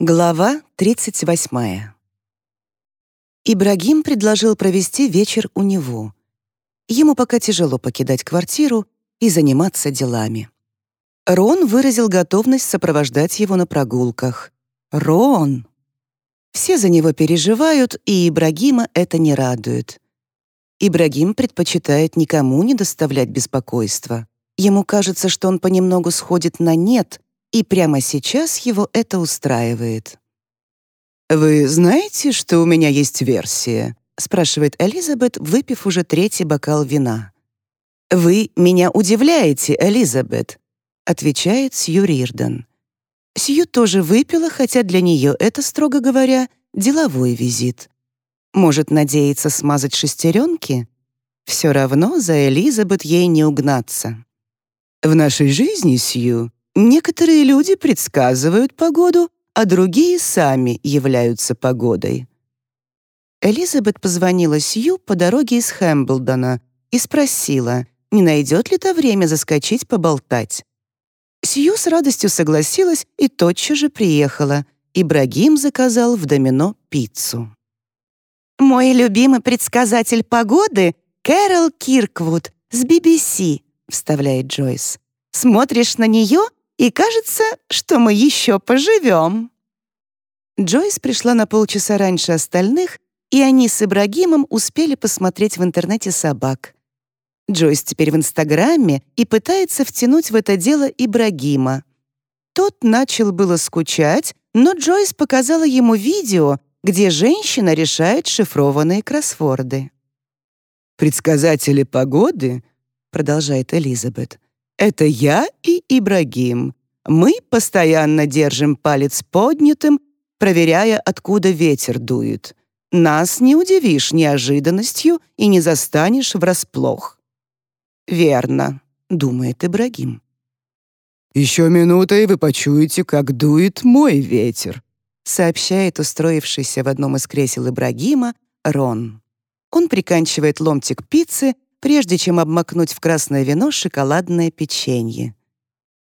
Глава 38. Ибрагим предложил провести вечер у него. Ему пока тяжело покидать квартиру и заниматься делами. Рон выразил готовность сопровождать его на прогулках. Рон! Все за него переживают, и Ибрагима это не радует. Ибрагим предпочитает никому не доставлять беспокойства. Ему кажется, что он понемногу сходит на «нет», и прямо сейчас его это устраивает. «Вы знаете, что у меня есть версия?» — спрашивает Элизабет, выпив уже третий бокал вина. «Вы меня удивляете, Элизабет», — отвечает Сью Рирден. Сью тоже выпила, хотя для нее это, строго говоря, деловой визит. Может надеяться смазать шестеренки? Все равно за Элизабет ей не угнаться. «В нашей жизни, Сью, Некоторые люди предсказывают погоду, а другие сами являются погодой. Элизабет позвонила Сью по дороге из Хэмблдона и спросила, не найдет ли то время заскочить поболтать. Сью с радостью согласилась и тотчас же приехала. Ибрагим заказал в домино пиццу. «Мой любимый предсказатель погоды — Кэрол Кирквуд с BBC», — вставляет Джойс. «Смотришь на нее и кажется, что мы еще поживем». Джойс пришла на полчаса раньше остальных, и они с Ибрагимом успели посмотреть в интернете собак. Джойс теперь в Инстаграме и пытается втянуть в это дело Ибрагима. Тот начал было скучать, но Джойс показала ему видео, где женщина решает шифрованные кроссворды. «Предсказатели погоды», — продолжает Элизабет, это я и Ибрагим. Мы постоянно держим палец поднятым, проверяя, откуда ветер дует. Нас не удивишь неожиданностью и не застанешь врасплох. «Верно», — думает Ибрагим. «Еще минута, и вы почуете, как дует мой ветер», сообщает устроившийся в одном из кресел Ибрагима Рон. Он приканчивает ломтик пиццы прежде чем обмакнуть в красное вино шоколадное печенье.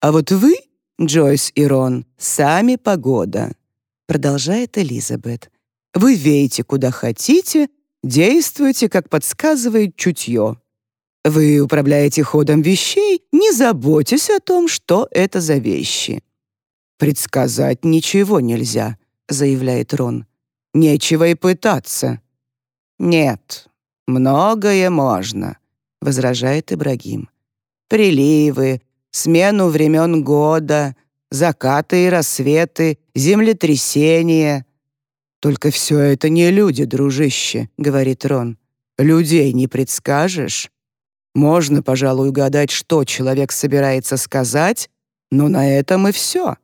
«А вот вы, Джойс и Рон, сами погода», — продолжает Элизабет. «Вы веете куда хотите, действуйте, как подсказывает чутье. Вы управляете ходом вещей, не заботьтесь о том, что это за вещи». «Предсказать ничего нельзя», — заявляет Рон. «Нечего и пытаться». «Нет, «Многое можно», — возражает Ибрагим. «Приливы, смену времен года, закаты и рассветы, землетрясения». «Только все это не люди, дружище», — говорит Рон. «Людей не предскажешь. Можно, пожалуй, угадать, что человек собирается сказать, но на этом и все».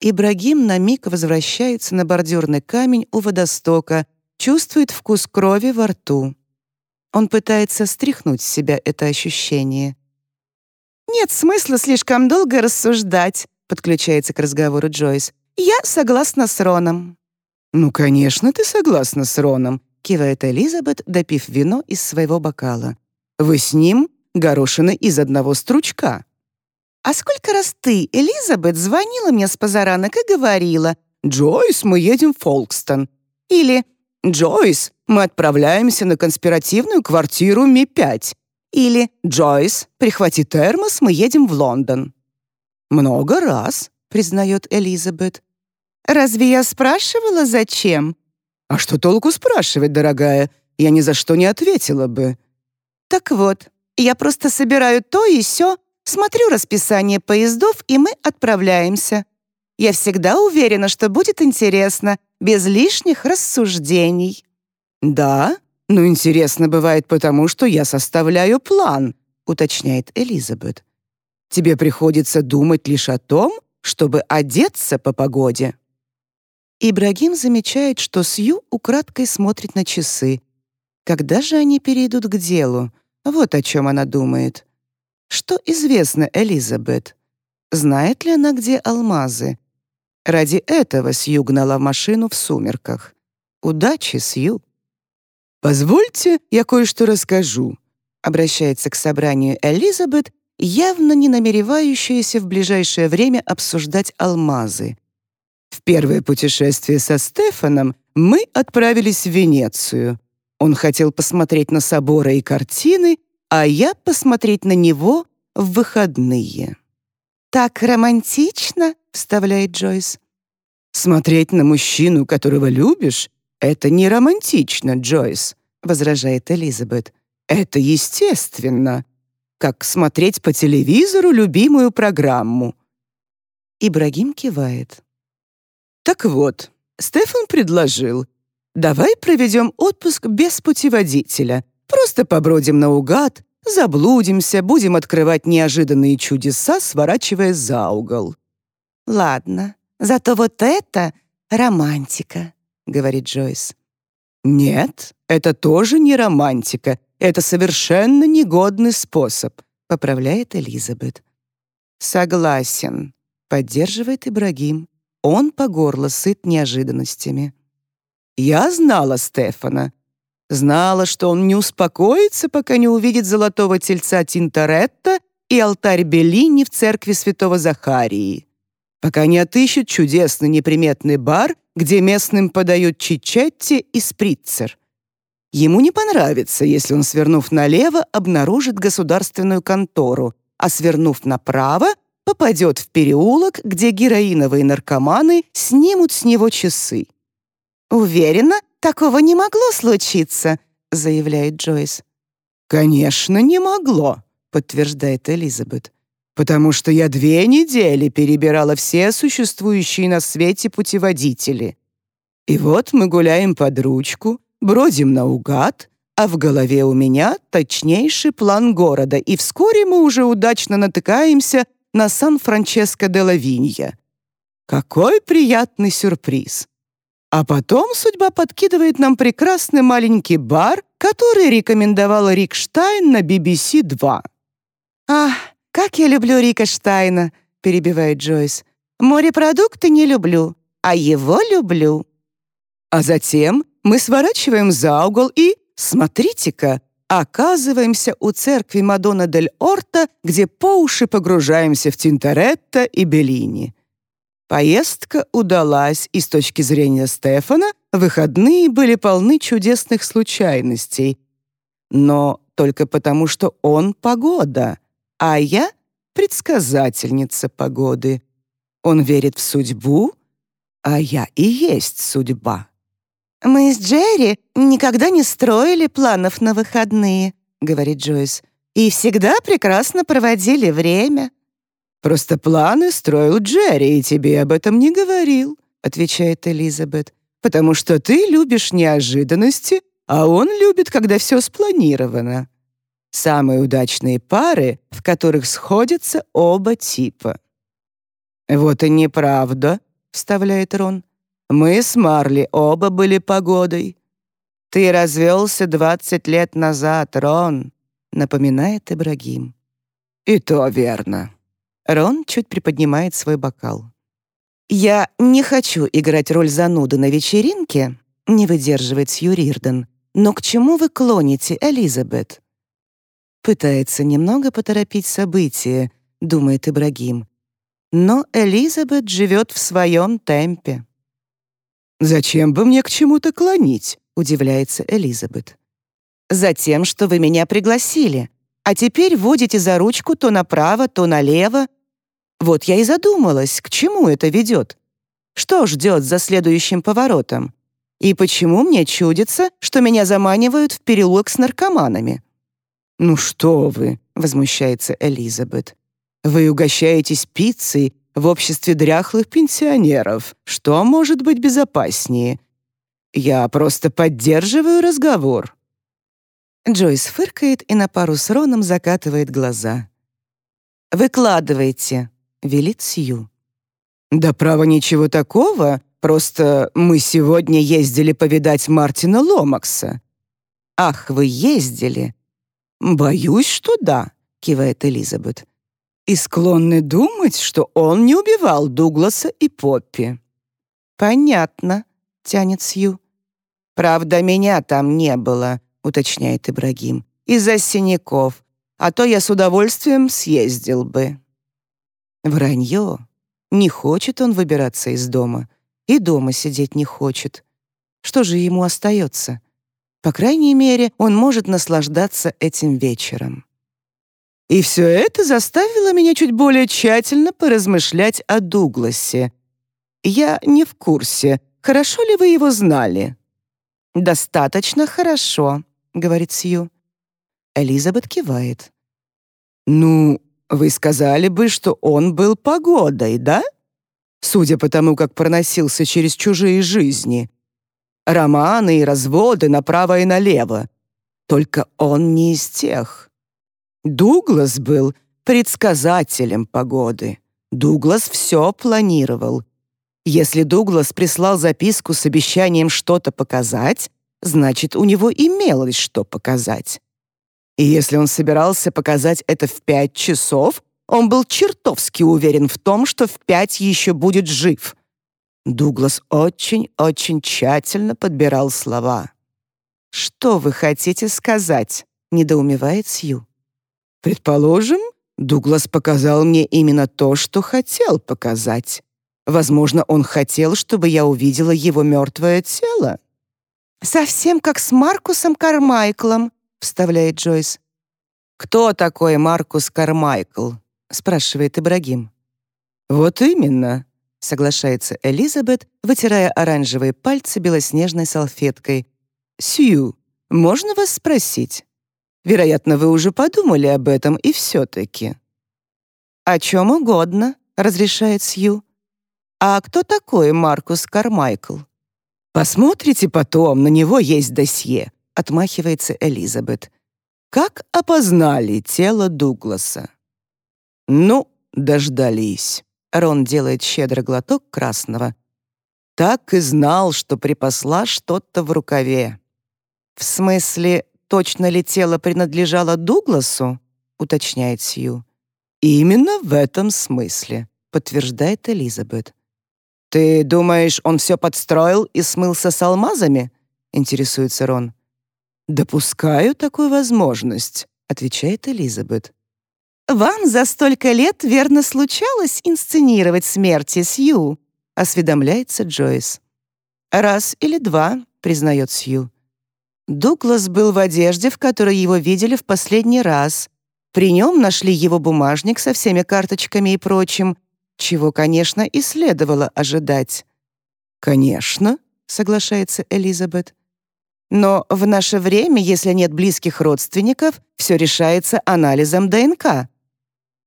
Ибрагим на миг возвращается на бордюрный камень у водостока чувствует вкус крови во рту. Он пытается стряхнуть с себя это ощущение. «Нет смысла слишком долго рассуждать», — подключается к разговору Джойс. «Я согласна с Роном». «Ну, конечно, ты согласна с Роном», — кивает Элизабет, допив вино из своего бокала. «Вы с ним горошины из одного стручка». «А сколько раз ты, Элизабет, звонила мне с позаранок и говорила, «Джойс, мы едем в Фолкстон». Или «Джойс, мы отправляемся на конспиративную квартиру Ми-5». Или «Джойс, прихвати термос, мы едем в Лондон». «Много раз», — признает Элизабет. «Разве я спрашивала, зачем?» «А что толку спрашивать, дорогая? Я ни за что не ответила бы». «Так вот, я просто собираю то и сё, смотрю расписание поездов, и мы отправляемся. Я всегда уверена, что будет интересно, без лишних рассуждений». «Да, но интересно бывает потому, что я составляю план», уточняет Элизабет. «Тебе приходится думать лишь о том, чтобы одеться по погоде». Ибрагим замечает, что Сью украдкой смотрит на часы. Когда же они перейдут к делу? Вот о чем она думает. Что известно Элизабет? Знает ли она, где алмазы? Ради этого Сью гнала машину в сумерках. Удачи, Сью. «Позвольте, я кое-что расскажу», обращается к собранию Элизабет, явно не намеревающаяся в ближайшее время обсуждать алмазы. В первое путешествие со Стефаном мы отправились в Венецию. Он хотел посмотреть на соборы и картины, а я посмотреть на него в выходные. «Так романтично», — вставляет Джойс. «Смотреть на мужчину, которого любишь, это не романтично, Джойс», — возражает Элизабет. «Это естественно, как смотреть по телевизору любимую программу». Ибрагим кивает. «Так вот, Стефан предложил, давай проведем отпуск без путеводителя, просто побродим наугад, заблудимся, будем открывать неожиданные чудеса, сворачивая за угол». «Ладно, зато вот это романтика», — говорит Джойс. «Нет, это тоже не романтика. Это совершенно негодный способ», — поправляет Элизабет. «Согласен», — поддерживает Ибрагим. Он по горло сыт неожиданностями. «Я знала Стефана. Знала, что он не успокоится, пока не увидит золотого тельца Тинторетта и алтарь Беллини в церкви святого Захарии. Пока не отыщет чудесный неприметный бар, где местным подают чичетти и спритцер. Ему не понравится, если он, свернув налево, обнаружит государственную контору, а свернув направо, попадет в переулок, где героиновые наркоманы снимут с него часы. «Уверена, такого не могло случиться», — заявляет Джойс. «Конечно, не могло», — подтверждает Элизабет. «Потому что я две недели перебирала все существующие на свете путеводители. И вот мы гуляем под ручку, бродим наугад, а в голове у меня точнейший план города, и вскоре мы уже удачно натыкаемся на Сан-Франческо де Лавинья. Какой приятный сюрприз! А потом судьба подкидывает нам прекрасный маленький бар, который рекомендовала Рик Штайн на BBC 2. «Ах, как я люблю Рика Штайна!» — перебивает Джойс. «Морепродукты не люблю, а его люблю». А затем мы сворачиваем за угол и, смотрите-ка, оказываемся у церкви Мадонна дель Орта, где по уши погружаемся в Тинторетто и Беллини. Поездка удалась, и с точки зрения Стефана выходные были полны чудесных случайностей. Но только потому, что он погода, а я предсказательница погоды. Он верит в судьбу, а я и есть судьба. «Мы с Джерри никогда не строили планов на выходные», — говорит Джойс, «и всегда прекрасно проводили время». «Просто планы строил Джерри, и тебе об этом не говорил», — отвечает Элизабет, «потому что ты любишь неожиданности, а он любит, когда все спланировано. Самые удачные пары, в которых сходятся оба типа». «Вот и неправда», — вставляет Рон. Мы с Марли оба были погодой. Ты развелся двадцать лет назад, Рон, напоминает Ибрагим. И то верно. Рон чуть приподнимает свой бокал. «Я не хочу играть роль зануды на вечеринке», — не выдерживает Сью Рирден. «Но к чему вы клоните, Элизабет?» Пытается немного поторопить события, думает Ибрагим. Но Элизабет живет в своем темпе. «Зачем бы мне к чему-то клонить?» — удивляется Элизабет. «Затем, что вы меня пригласили, а теперь водите за ручку то направо, то налево. Вот я и задумалась, к чему это ведет. Что ждет за следующим поворотом? И почему мне чудится, что меня заманивают в переулок с наркоманами?» «Ну что вы!» — возмущается Элизабет. «Вы угощаетесь пиццей в обществе дряхлых пенсионеров. Что может быть безопаснее? Я просто поддерживаю разговор». Джойс фыркает и на пару с Роном закатывает глаза. «Выкладывайте», — велит Сью. «Да право ничего такого, просто мы сегодня ездили повидать Мартина Ломакса». «Ах, вы ездили?» «Боюсь, что да», — кивает Элизабет и склонны думать, что он не убивал Дугласа и Поппи». «Понятно», — тянет Сью. «Правда, меня там не было», — уточняет Ибрагим, «из-за синяков, а то я с удовольствием съездил бы». Вранье. Не хочет он выбираться из дома. и дома сидеть не хочет. Что же ему остается? По крайней мере, он может наслаждаться этим вечером. И все это заставило меня чуть более тщательно поразмышлять о Дугласе. Я не в курсе, хорошо ли вы его знали. «Достаточно хорошо», — говорит Сью. Элизабет кивает. «Ну, вы сказали бы, что он был погодой, да? Судя по тому, как проносился через чужие жизни. Романы и разводы направо и налево. Только он не из тех. Дуглас был предсказателем погоды. Дуглас все планировал. Если Дуглас прислал записку с обещанием что-то показать, значит, у него имелось что показать. И если он собирался показать это в пять часов, он был чертовски уверен в том, что в пять еще будет жив. Дуглас очень-очень тщательно подбирал слова. «Что вы хотите сказать?» — недоумевает Сью. «Предположим, Дуглас показал мне именно то, что хотел показать. Возможно, он хотел, чтобы я увидела его мертвое тело». «Совсем как с Маркусом Кармайклом», вставляет Джойс. «Кто такой Маркус Кармайкл?» спрашивает Ибрагим. «Вот именно», соглашается Элизабет, вытирая оранжевые пальцы белоснежной салфеткой. «Сью, можно вас спросить? Вероятно, вы уже подумали об этом и все-таки». «О чем угодно», — разрешает Сью. «А кто такой Маркус Кармайкл?» «Посмотрите потом, на него есть досье отмахивается Элизабет. Как опознали тело Дугласа? Ну, дождались. Рон делает щедрый глоток красного. Так и знал, что припасла что-то в рукаве. В смысле, точно ли тело принадлежало Дугласу? уточняет Сью. Именно в этом смысле, подтверждает Элизабет. Ты думаешь, он все подстроил и смылся с алмазами? интересуется Рон. «Допускаю такую возможность», — отвечает Элизабет. «Вам за столько лет верно случалось инсценировать смерти Сью?» — осведомляется Джойс. «Раз или два», — признает Сью. Дуглас был в одежде, в которой его видели в последний раз. При нем нашли его бумажник со всеми карточками и прочим, чего, конечно, и следовало ожидать. «Конечно», — соглашается Элизабет. Но в наше время, если нет близких родственников, все решается анализом ДНК.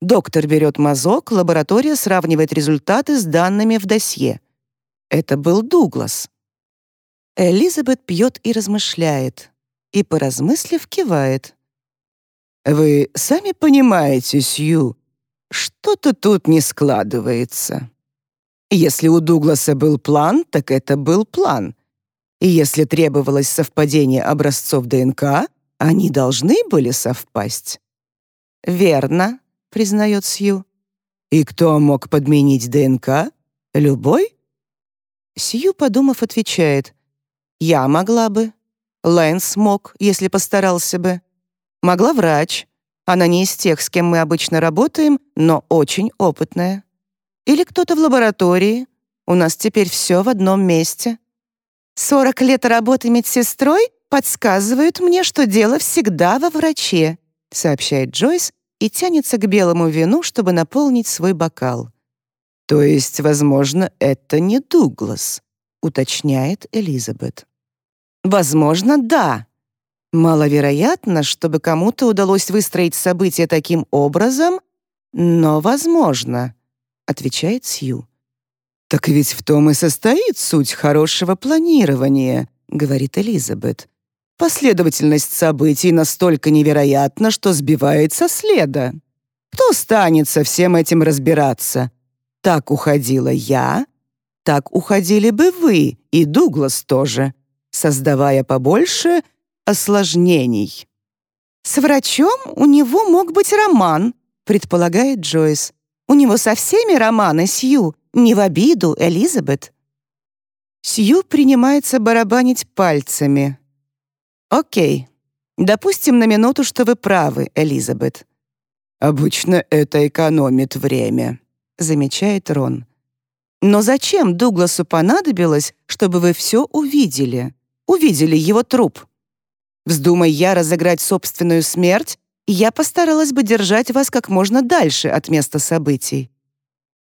Доктор берет мазок, лаборатория сравнивает результаты с данными в досье. Это был Дуглас. Элизабет пьет и размышляет. И, поразмыслив, кивает. «Вы сами понимаете, Сью, что-то тут не складывается. Если у Дугласа был план, так это был план. И если требовалось совпадение образцов ДНК, они должны были совпасть. «Верно», — признает Сью. «И кто мог подменить ДНК? Любой?» Сью, подумав, отвечает. «Я могла бы. Лэнс мог, если постарался бы. Могла врач. Она не из тех, с кем мы обычно работаем, но очень опытная. Или кто-то в лаборатории. У нас теперь все в одном месте. Сорок лет работы медсестрой подсказывают мне, что дело всегда во враче», сообщает Джойс и тянется к белому вину, чтобы наполнить свой бокал. «То есть, возможно, это не Дуглас», уточняет Элизабет. «Возможно, да. Маловероятно, чтобы кому-то удалось выстроить события таким образом, но возможно», отвечает Сью. «Так ведь в том и состоит суть хорошего планирования», — говорит Элизабет. «Последовательность событий настолько невероятна, что сбивает со следа. Кто станет со всем этим разбираться? Так уходила я, так уходили бы вы и Дуглас тоже, создавая побольше осложнений». «С врачом у него мог быть роман», — предполагает Джойс. «У него со всеми романы, Сью, не в обиду, Элизабет». Сью принимается барабанить пальцами. «Окей. Допустим на минуту, что вы правы, Элизабет». «Обычно это экономит время», — замечает Рон. Но зачем Дугласу понадобилось, чтобы вы все увидели? Увидели его труп? Вздумай я разыграть собственную смерть, я постаралась бы держать вас как можно дальше от места событий.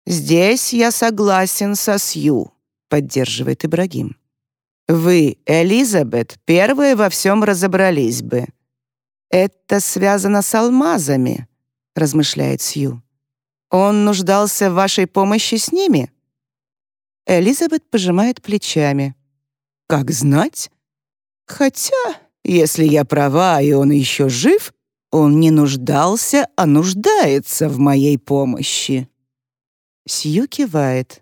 «Здесь я согласен со Сью», — поддерживает Ибрагим. «Вы, Элизабет, первые во всем разобрались бы». «Это связано с алмазами», — размышляет Сью. «Он нуждался в вашей помощи с ними?» Элизабет пожимает плечами. «Как знать? Хотя, если я права, и он еще жив, он не нуждался, а нуждается в моей помощи». Сью кивает.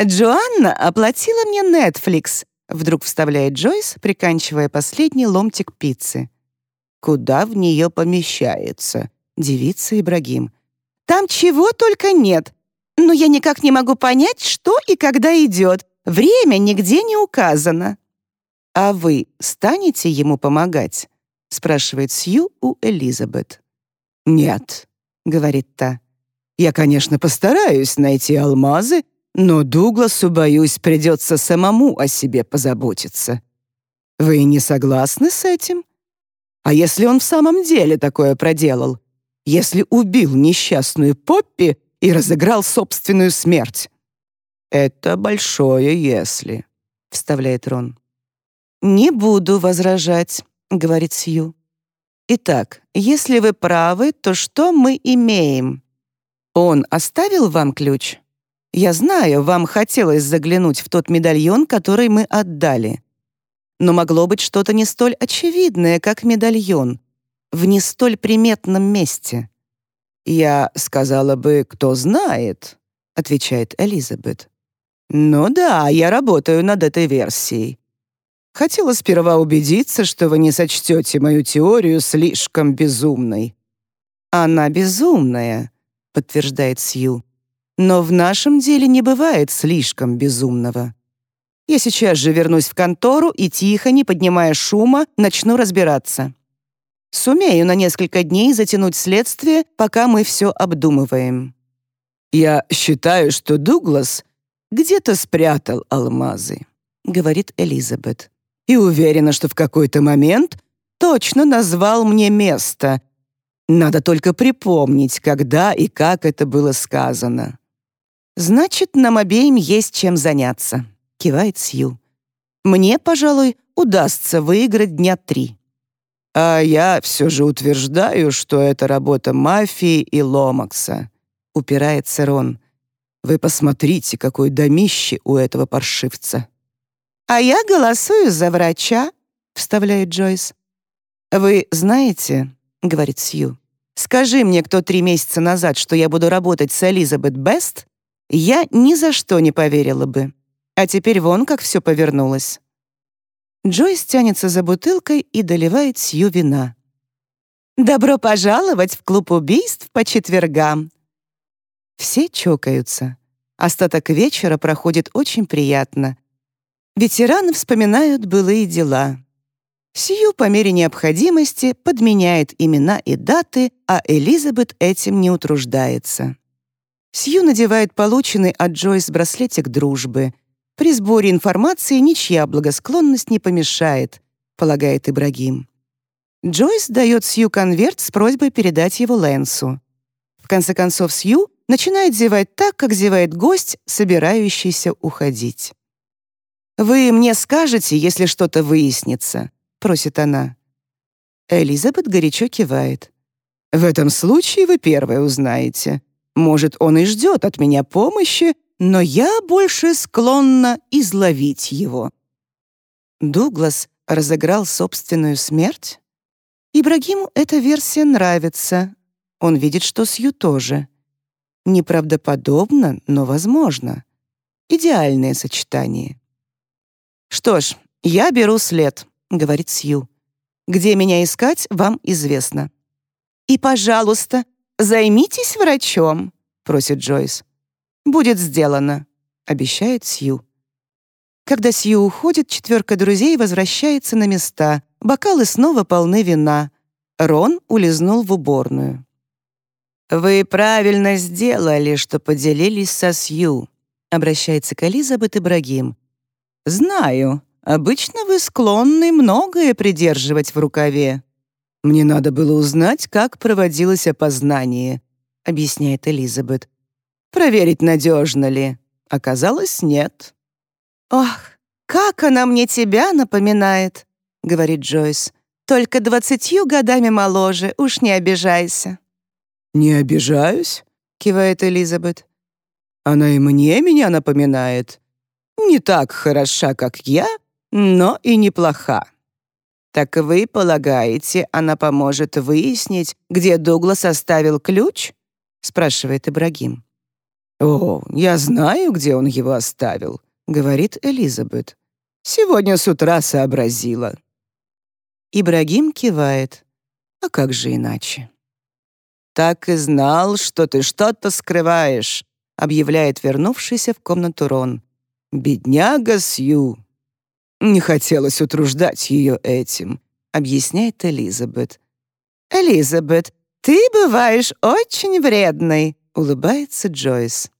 «Джоанна оплатила мне Netflix», — вдруг вставляет Джойс, приканчивая последний ломтик пиццы. «Куда в нее помещается?» — девица Ибрагим. «Там чего только нет. Но я никак не могу понять, что и когда идет. Время нигде не указано». «А вы станете ему помогать?» — спрашивает Сью у Элизабет. «Нет», — говорит та. Я, конечно, постараюсь найти алмазы, но Дугласу, боюсь, придется самому о себе позаботиться. Вы не согласны с этим? А если он в самом деле такое проделал? Если убил несчастную Поппи и разыграл собственную смерть? Это большое «если», — вставляет Рон. «Не буду возражать», — говорит Сью. «Итак, если вы правы, то что мы имеем?» «Он оставил вам ключ?» «Я знаю, вам хотелось заглянуть в тот медальон, который мы отдали. Но могло быть что-то не столь очевидное, как медальон, в не столь приметном месте». «Я сказала бы, кто знает», — отвечает Элизабет. «Ну да, я работаю над этой версией. Хотела сперва убедиться, что вы не сочтете мою теорию слишком безумной». «Она безумная», подтверждает Сью. Но в нашем деле не бывает слишком безумного. Я сейчас же вернусь в контору и тихо, не поднимая шума, начну разбираться. Сумею на несколько дней затянуть следствие, пока мы все обдумываем. «Я считаю, что Дуглас где-то спрятал алмазы», — говорит Элизабет. «И уверена, что в какой-то момент точно назвал мне место, надо только припомнить, когда и как это было сказано. «Значит, нам обеим есть чем заняться», — кивает Сью. «Мне, пожалуй, удастся выиграть дня три». «А я все же утверждаю, что это работа мафии и Ломакса», — упирается Рон. «Вы посмотрите, какой домище у этого паршивца». «А я голосую за врача», — вставляет Джойс. «Вы знаете, — говорит Сью. «Скажи мне, кто три месяца назад, что я буду работать с Элизабет Бест, я ни за что не поверила бы. А теперь вон как все повернулось». Джойс тянется за бутылкой и доливает Сью вина. «Добро пожаловать в клуб убийств по четвергам!» Все чокаются. Остаток вечера проходит очень приятно. Ветераны вспоминают былые дела. Сью по мере необходимости подменяет имена и даты, а Элизабет этим не утруждается. Сью надевает полученный от Джойс браслетик дружбы. При сборе информации ничья благосклонность не помешает, полагает Ибрагим. Джойс дает Сью конверт с просьбой передать его Лэнсу. В конце концов, Сью начинает зевать так, как зевает гость, собирающийся уходить. «Вы мне скажете, если что-то выяснится», — просит она. Элизабет горячо кивает. «В этом случае вы первая узнаете. Может, он и ждет от меня помощи, но я больше склонна изловить его». Дуглас разыграл собственную смерть? Ибрагиму эта версия нравится. Он видит, что Сью тоже. Неправдоподобно, но возможно. Идеальное сочетание. Что ж, я беру след. — говорит Сью. «Где меня искать, вам известно». «И, пожалуйста, займитесь врачом», — просит Джойс. «Будет сделано», — обещает Сью. Когда Сью уходит, четверка друзей возвращается на места. Бокалы снова полны вина. Рон улизнул в уборную. «Вы правильно сделали, что поделились со Сью», Обращается к Элизабет Ибрагим. «Знаю, обычно вы склонны многое придерживать в рукаве. Мне надо было узнать, как проводилось опознание», — объясняет Элизабет. «Проверить, надежно ли. Оказалось, нет». «Ох, как она мне тебя напоминает», — говорит Джойс. «Только двадцатью годами моложе, уж не обижайся». «Не обижаюсь», — кивает Элизабет. «Она и мне меня напоминает. Не так хороша, как я, но и неплоха». «Так вы полагаете, она поможет выяснить, где Дуглас оставил ключ?» — спрашивает Ибрагим. «О, я знаю, где он его оставил», — говорит Элизабет. «Сегодня с утра сообразила». Ибрагим кивает. «А как же иначе?» «Так и знал, что ты что-то скрываешь», — объявляет вернувшийся в комнату Рон. «Бедняга Сью». «Не хотелось утруждать ее этим», — объясняет Элизабет. «Элизабет, ты бываешь очень вредной», — улыбается Джойс.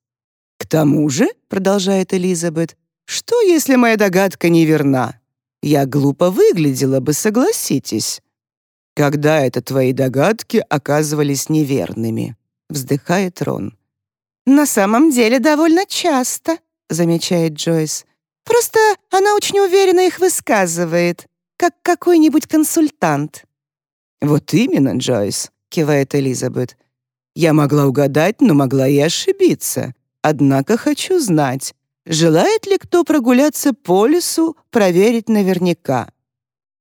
«К тому же», — продолжает Элизабет, «что, если моя догадка неверна? Я глупо выглядела бы, согласитесь». «Когда это твои догадки оказывались неверными?» — вздыхает Рон. «На самом деле довольно часто», — замечает Джойс. «Просто она очень уверенно их высказывает, как какой-нибудь консультант». «Вот именно, Джойс», — кивает Элизабет. «Я могла угадать, но могла и ошибиться. Однако хочу знать, желает ли кто прогуляться по лесу, проверить наверняка».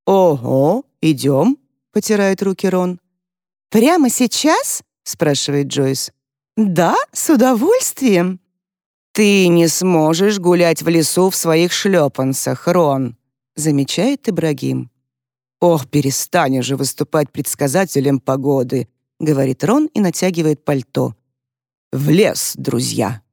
«Ого, идем», — потирает руки Рон. «Прямо сейчас?» — спрашивает Джойс. «Да, с удовольствием». «Ты не сможешь гулять в лесу в своих шлепанцах, Рон», — замечает Ибрагим. «Ох, перестань уже выступать предсказателем погоды», — говорит Рон и натягивает пальто. «В лес, друзья!»